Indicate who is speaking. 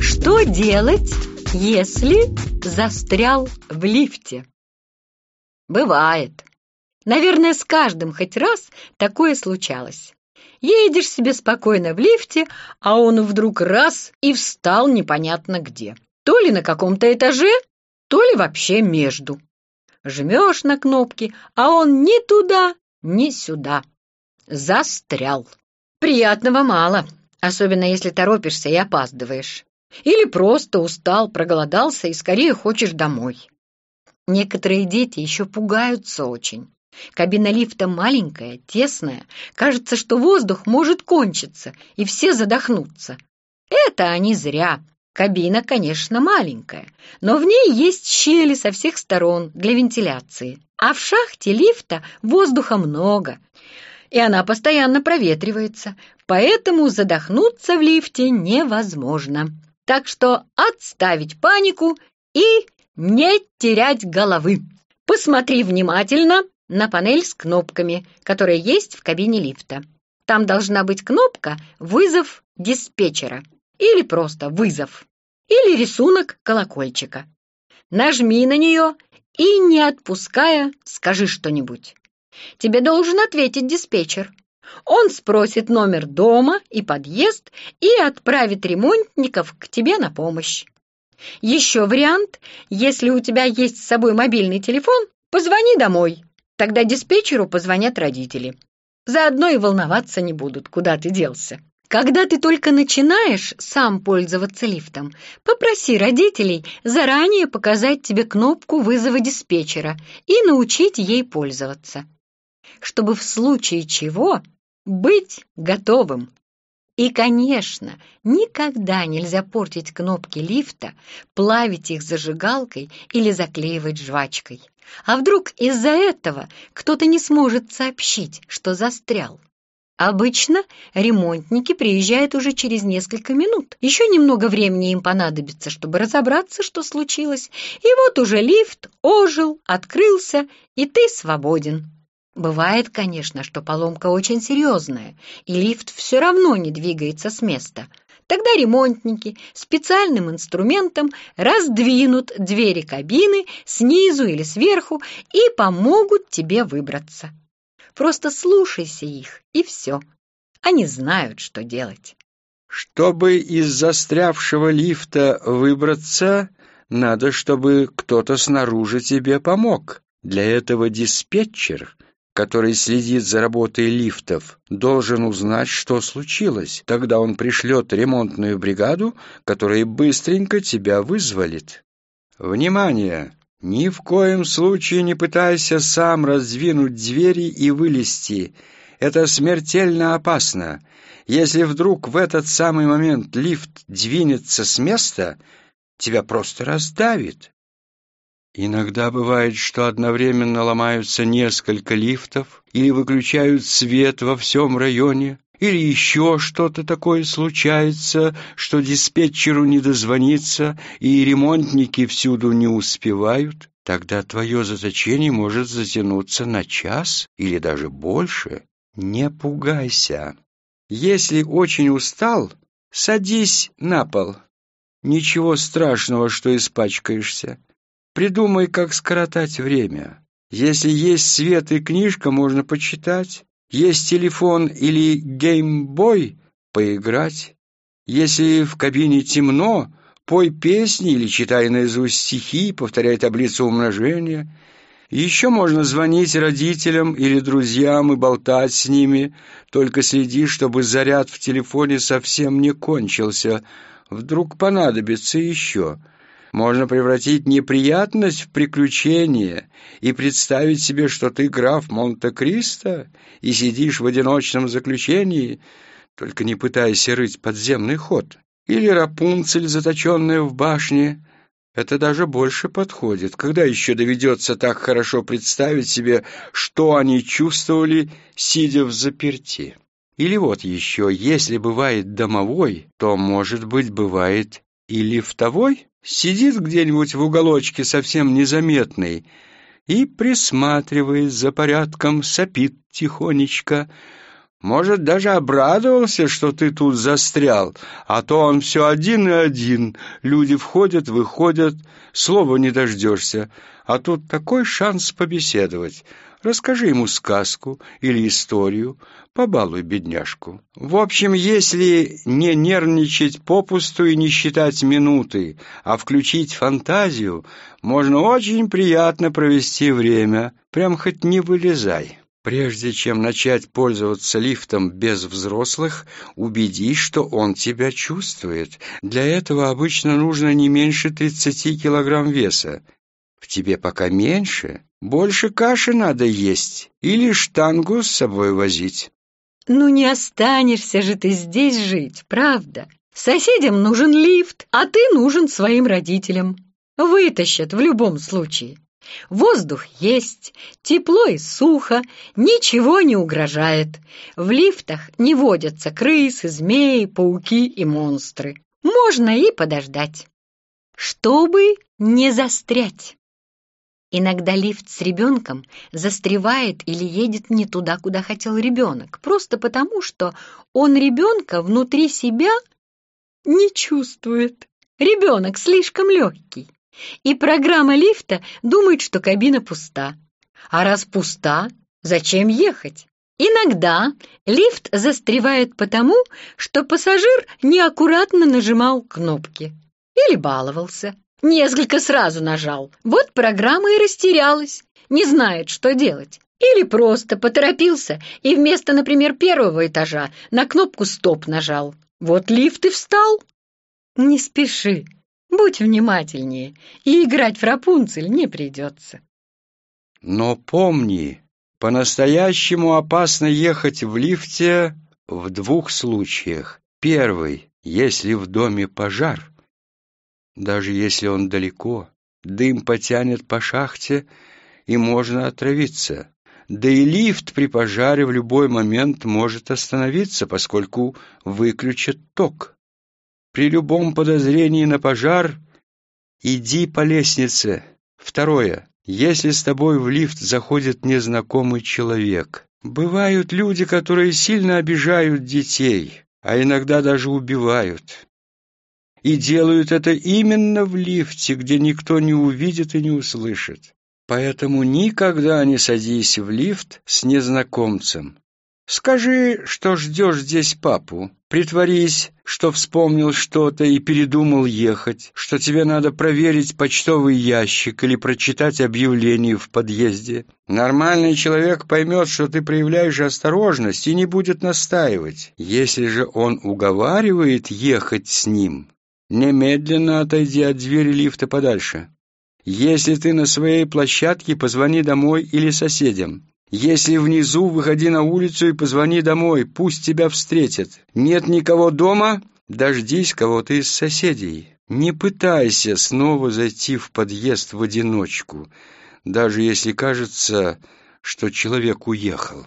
Speaker 1: Что делать, если застрял в лифте? Бывает. Наверное, с каждым хоть раз такое случалось. Едешь себе спокойно в лифте, а он вдруг раз и встал непонятно где. То ли на каком-то этаже, то ли вообще между. Жмешь на кнопки, а он ни туда, ни сюда. Застрял. Приятного мало, особенно если торопишься и опаздываешь. Или просто устал, проголодался и скорее хочешь домой. Некоторые дети еще пугаются очень. Кабина лифта маленькая, тесная. Кажется, что воздух может кончиться, и все задохнутся. Это они зря. Кабина, конечно, маленькая, но в ней есть щели со всех сторон для вентиляции. А в шахте лифта воздуха много, и она постоянно проветривается, поэтому задохнуться в лифте невозможно. Так что отставить панику и не терять головы. Посмотри внимательно на панель с кнопками, которая есть в кабине лифта. Там должна быть кнопка «Вызов диспетчера» или просто «Вызов» или рисунок колокольчика. Нажми на нее и, не отпуская, скажи что-нибудь. Тебе должен ответить диспетчер. Он спросит номер дома и подъезд и отправит ремонтников к тебе на помощь. Еще вариант, если у тебя есть с собой мобильный телефон, позвони домой. Тогда диспетчеру позвонят родители. Заодно и волноваться не будут, куда ты делся. Когда ты только начинаешь сам пользоваться лифтом, попроси родителей заранее показать тебе кнопку вызова диспетчера и научить ей пользоваться, чтобы в случае чего быть готовым. И, конечно, никогда нельзя портить кнопки лифта, плавить их зажигалкой или заклеивать жвачкой. А вдруг из-за этого кто-то не сможет сообщить, что застрял? Обычно ремонтники приезжают уже через несколько минут. Еще немного времени им понадобится, чтобы разобраться, что случилось. И вот уже лифт ожил, открылся, и ты свободен. Бывает, конечно, что поломка очень серьезная, и лифт все равно не двигается с места. Тогда ремонтники специальным инструментом раздвинут двери кабины снизу или сверху и помогут тебе выбраться. Просто слушайся их, и все. Они знают, что делать.
Speaker 2: Чтобы из застрявшего лифта выбраться, надо, чтобы кто-то снаружи тебе помог. Для этого диспетчер который следит за работой лифтов, должен узнать, что случилось. Тогда он пришлет ремонтную бригаду, которая быстренько тебя вызволит. Внимание! Ни в коем случае не пытайся сам раздвинуть двери и вылезти. Это смертельно опасно. Если вдруг в этот самый момент лифт двинется с места, тебя просто раздавит. Иногда бывает, что одновременно ломаются несколько лифтов или выключают свет во всем районе, или еще что-то такое случается, что диспетчеру не дозвониться и ремонтники всюду не успевают. Тогда твое заточение может затянуться на час или даже больше. Не пугайся. Если очень устал, садись на пол. Ничего страшного, что испачкаешься. Придумай, как скоротать время. Если есть свет и книжка, можно почитать. Есть телефон или геймбой — поиграть. Если в кабине темно, пой песни или читай наизусть стихи, повторяй таблицу умножения. Еще можно звонить родителям или друзьям и болтать с ними, только следи, чтобы заряд в телефоне совсем не кончился. Вдруг понадобится еще — можно превратить неприятность в приключение и представить себе, что ты граф Монте-Кристо и сидишь в одиночном заключении, только не пытайся рыть подземный ход. Или Рапунцель, заточенная в башне. Это даже больше подходит. Когда еще доведется так хорошо представить себе, что они чувствовали, сидя в заперти? Или вот еще, если бывает домовой, то, может быть, бывает и лифтовой? сидит где-нибудь в уголочке совсем незаметный и, присматриваясь за порядком, сопит тихонечко. Может, даже обрадовался, что ты тут застрял, а то он все один и один. Люди входят, выходят, слова не дождешься. А тут такой шанс побеседовать. Расскажи ему сказку или историю, побалуй бедняжку. В общем, если не нервничать попусту и не считать минуты, а включить фантазию, можно очень приятно провести время, прям хоть не вылезай. Прежде чем начать пользоваться лифтом без взрослых, убедись, что он тебя чувствует. Для этого обычно нужно не меньше 30 килограмм веса. В тебе пока меньше, больше каши надо есть или штангу с собой возить.
Speaker 1: Ну не останешься же ты здесь жить, правда? Соседям нужен лифт, а ты нужен своим родителям. Вытащат в любом случае. Воздух есть, тепло и сухо, ничего не угрожает. В лифтах не водятся крысы, змеи, пауки и монстры. Можно и подождать. Чтобы не застрять. Иногда лифт с ребенком застревает или едет не туда, куда хотел ребенок, просто потому, что он ребенка внутри себя не чувствует. Ребенок слишком легкий. И программа лифта думает, что кабина пуста. А раз пуста, зачем ехать? Иногда лифт застревает потому, что пассажир неаккуратно нажимал кнопки или баловался. Несколько сразу нажал. Вот программа и растерялась, не знает, что делать. Или просто поторопился и вместо, например, первого этажа на кнопку «Стоп» нажал. Вот лифт и встал. Не спеши, Будь внимательнее, и играть в Рапунцель не придется.
Speaker 2: Но помни, по-настоящему опасно ехать в лифте в двух случаях. Первый, если в доме пожар. Даже если он далеко, дым потянет по шахте, и можно отравиться. Да и лифт при пожаре в любой момент может остановиться, поскольку выключат ток. При любом подозрении на пожар иди по лестнице. Второе. Если с тобой в лифт заходит незнакомый человек. Бывают люди, которые сильно обижают детей, а иногда даже убивают. И делают это именно в лифте, где никто не увидит и не услышит. Поэтому никогда не садись в лифт с незнакомцем. Скажи, что ждешь здесь папу. Притворись, что вспомнил что-то и передумал ехать, что тебе надо проверить почтовый ящик или прочитать объявление в подъезде. Нормальный человек поймет, что ты проявляешь осторожность и не будет настаивать. Если же он уговаривает ехать с ним, немедленно отойди от двери лифта подальше. Если ты на своей площадке, позвони домой или соседям. Если внизу, выходи на улицу и позвони домой, пусть тебя встретят. Нет никого дома, дождись кого-то из соседей. Не пытайся снова зайти в подъезд в одиночку, даже если кажется, что человек уехал.